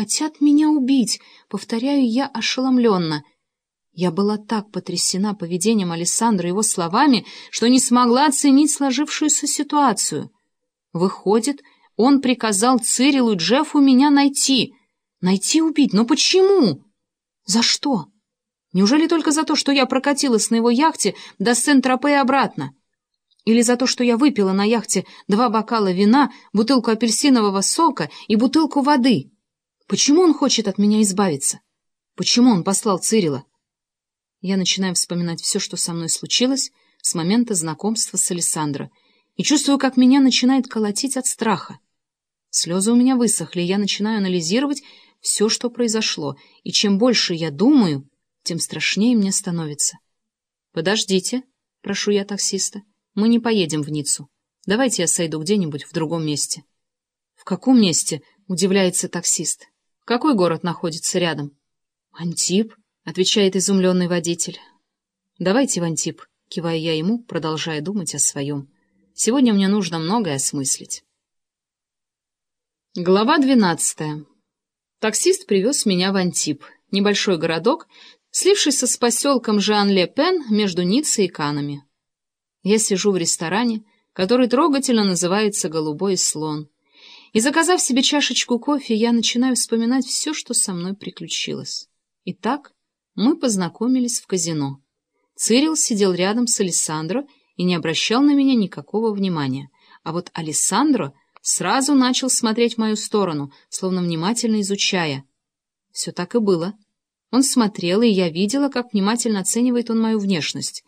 хотят меня убить», — повторяю я ошеломленно. Я была так потрясена поведением Александра и его словами, что не смогла оценить сложившуюся ситуацию. Выходит, он приказал Цирилу и Джеффу меня найти. Найти убить? Но почему? За что? Неужели только за то, что я прокатилась на его яхте до Сент-Тропе и обратно? Или за то, что я выпила на яхте два бокала вина, бутылку апельсинового сока и бутылку воды? Почему он хочет от меня избавиться? Почему он послал Цирила? Я начинаю вспоминать все, что со мной случилось с момента знакомства с Александро, и чувствую, как меня начинает колотить от страха. Слезы у меня высохли, и я начинаю анализировать все, что произошло, и чем больше я думаю, тем страшнее мне становится. «Подождите», — прошу я таксиста, — «мы не поедем в Ниццу. Давайте я сойду где-нибудь в другом месте». «В каком месте?» — удивляется таксист. «Какой город находится рядом?» «Антип», — отвечает изумленный водитель. «Давайте в Антип», — киваю я ему, продолжая думать о своем. «Сегодня мне нужно многое осмыслить». Глава двенадцатая. Таксист привез меня в Антип, небольшой городок, слившийся с поселком Жан-Ле-Пен между Ниццей и Канами. Я сижу в ресторане, который трогательно называется «Голубой слон», и, заказав себе чашечку кофе, я начинаю вспоминать все, что со мной приключилось. Итак, мы познакомились в казино. Цирил сидел рядом с Алессандро и не обращал на меня никакого внимания, а вот Алессандро сразу начал смотреть в мою сторону, словно внимательно изучая. Все так и было. Он смотрел, и я видела, как внимательно оценивает он мою внешность.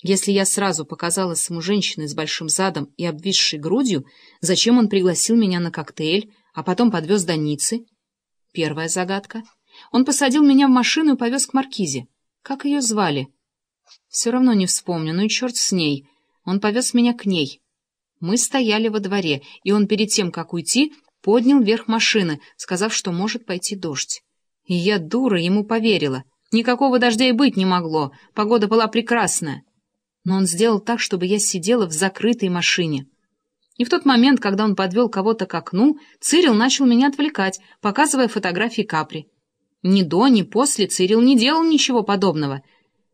Если я сразу показалась ему женщиной с большим задом и обвисшей грудью, зачем он пригласил меня на коктейль, а потом подвез до Ниццы? Первая загадка. Он посадил меня в машину и повез к Маркизе. Как ее звали? Все равно не вспомню, ну и черт с ней. Он повез меня к ней. Мы стояли во дворе, и он перед тем, как уйти, поднял вверх машины, сказав, что может пойти дождь. И я, дура, ему поверила. Никакого дождя и быть не могло, погода была прекрасная. Но он сделал так, чтобы я сидела в закрытой машине. И в тот момент, когда он подвел кого-то к окну, Цирил начал меня отвлекать, показывая фотографии Капри. Ни до, ни после Цирил не делал ничего подобного.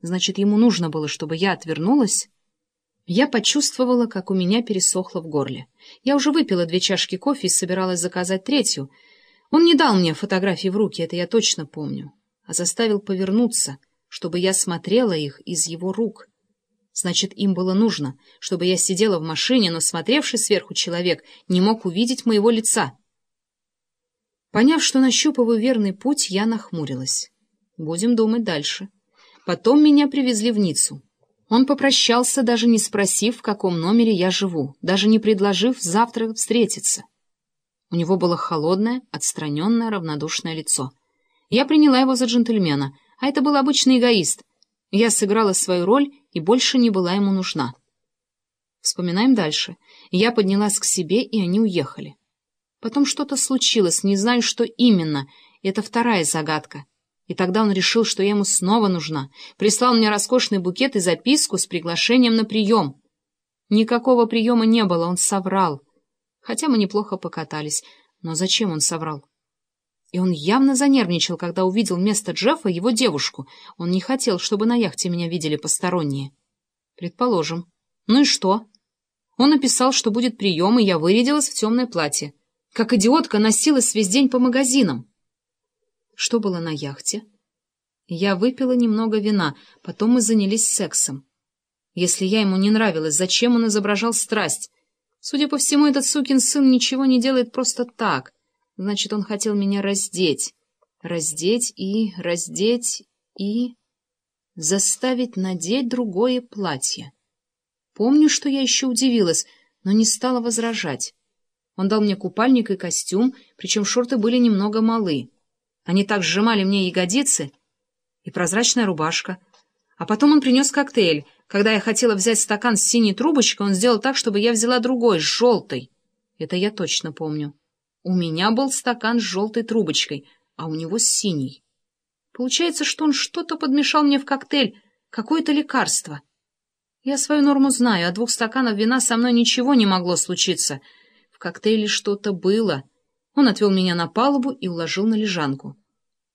Значит, ему нужно было, чтобы я отвернулась я почувствовала, как у меня пересохло в горле. Я уже выпила две чашки кофе и собиралась заказать третью. Он не дал мне фотографии в руки, это я точно помню, а заставил повернуться, чтобы я смотрела их из его рук. Значит, им было нужно, чтобы я сидела в машине, но смотревший сверху человек не мог увидеть моего лица. Поняв, что нащупываю верный путь, я нахмурилась. Будем думать дальше. Потом меня привезли в Ниццу. Он попрощался, даже не спросив, в каком номере я живу, даже не предложив завтра встретиться. У него было холодное, отстраненное, равнодушное лицо. Я приняла его за джентльмена, а это был обычный эгоист. Я сыграла свою роль и больше не была ему нужна. Вспоминаем дальше. Я поднялась к себе, и они уехали. Потом что-то случилось, не знаю, что именно. Это вторая загадка. И тогда он решил, что я ему снова нужна. Прислал мне роскошный букет и записку с приглашением на прием. Никакого приема не было, он соврал. Хотя мы неплохо покатались. Но зачем он соврал? И он явно занервничал, когда увидел вместо Джеффа его девушку. Он не хотел, чтобы на яхте меня видели посторонние. Предположим. Ну и что? Он написал, что будет прием, и я вырядилась в темное платье. Как идиотка носилась весь день по магазинам. Что было на яхте? Я выпила немного вина, потом мы занялись сексом. Если я ему не нравилась, зачем он изображал страсть? Судя по всему, этот сукин сын ничего не делает просто так. Значит, он хотел меня раздеть. Раздеть и... раздеть и... заставить надеть другое платье. Помню, что я еще удивилась, но не стала возражать. Он дал мне купальник и костюм, причем шорты были немного малы. Они так сжимали мне ягодицы и прозрачная рубашка. А потом он принес коктейль. Когда я хотела взять стакан с синей трубочкой, он сделал так, чтобы я взяла другой, с желтой. Это я точно помню. У меня был стакан с желтой трубочкой, а у него с синей. Получается, что он что-то подмешал мне в коктейль, какое-то лекарство. Я свою норму знаю, от двух стаканов вина со мной ничего не могло случиться. В коктейле что-то было — Он отвел меня на палубу и уложил на лежанку.